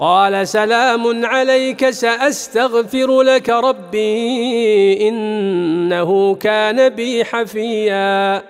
قال سلام عليك سأستغفر لك ربي إنه كان بي حفيا.